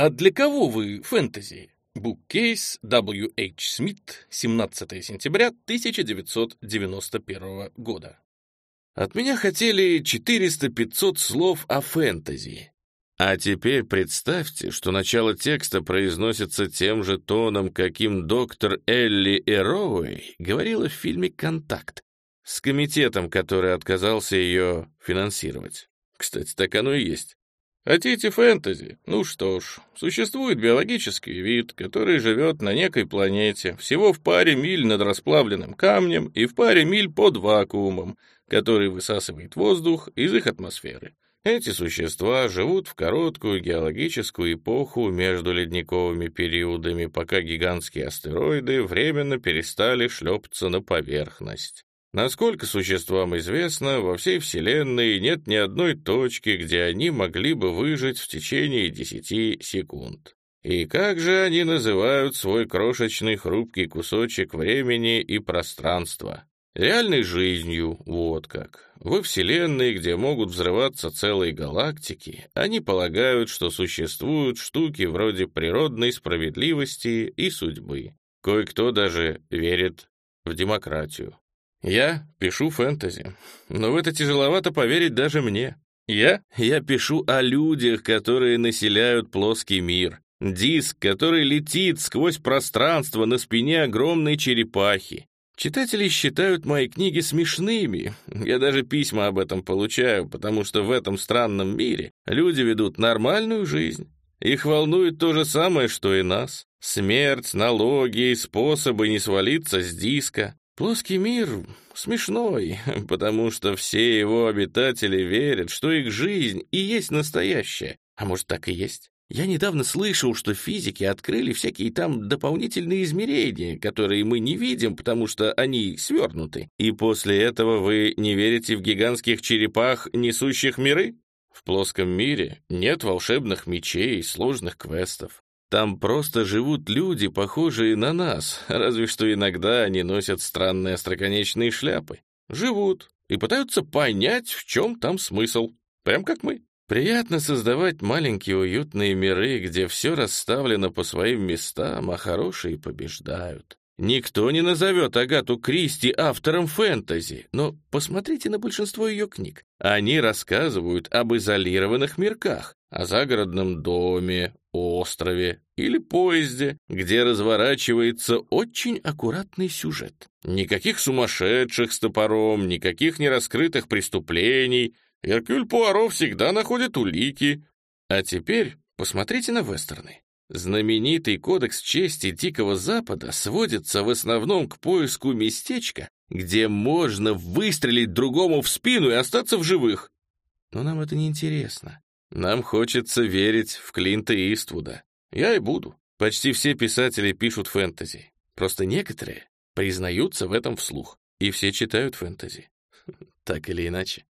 А для кого вы фэнтези? Буккейс W.H. Смит, 17 сентября 1991 года. От меня хотели 400-500 слов о фэнтези. А теперь представьте, что начало текста произносится тем же тоном, каким доктор Элли Эроуэй говорила в фильме «Контакт» с комитетом, который отказался ее финансировать. Кстати, так оно и есть. Хотите фэнтези? Ну что ж, существует биологический вид, который живет на некой планете, всего в паре миль над расплавленным камнем и в паре миль под вакуумом, который высасывает воздух из их атмосферы. Эти существа живут в короткую геологическую эпоху между ледниковыми периодами, пока гигантские астероиды временно перестали шлепаться на поверхность. Насколько существам известно, во всей Вселенной нет ни одной точки, где они могли бы выжить в течение 10 секунд. И как же они называют свой крошечный хрупкий кусочек времени и пространства? Реальной жизнью, вот как. Во Вселенной, где могут взрываться целые галактики, они полагают, что существуют штуки вроде природной справедливости и судьбы. Кое-кто даже верит в демократию. Я пишу фэнтези, но в это тяжеловато поверить даже мне. Я? Я пишу о людях, которые населяют плоский мир. Диск, который летит сквозь пространство на спине огромной черепахи. Читатели считают мои книги смешными. Я даже письма об этом получаю, потому что в этом странном мире люди ведут нормальную жизнь. Их волнует то же самое, что и нас. Смерть, налоги, способы не свалиться с диска. Плоский мир смешной, потому что все его обитатели верят, что их жизнь и есть настоящая. А может, так и есть? Я недавно слышал, что физики открыли всякие там дополнительные измерения, которые мы не видим, потому что они свернуты. И после этого вы не верите в гигантских черепах, несущих миры? В плоском мире нет волшебных мечей и сложных квестов. Там просто живут люди, похожие на нас, разве что иногда они носят странные остроконечные шляпы. Живут и пытаются понять, в чем там смысл. Прям как мы. Приятно создавать маленькие уютные миры, где все расставлено по своим местам, а хорошие побеждают. Никто не назовет Агату Кристи автором фэнтези, но посмотрите на большинство ее книг. Они рассказывают об изолированных мирках, о загородном доме, острове или поезде, где разворачивается очень аккуратный сюжет. Никаких сумасшедших с топором, никаких нераскрытых преступлений. Эркюль Пуаро всегда находит улики. А теперь посмотрите на вестерны. Знаменитый кодекс чести Дикого Запада сводится в основном к поиску местечка, где можно выстрелить другому в спину и остаться в живых. Но нам это не интересно. Нам хочется верить в Клинта Иствуда. Я и буду. Почти все писатели пишут фэнтези. Просто некоторые признаются в этом вслух. И все читают фэнтези. Так или иначе.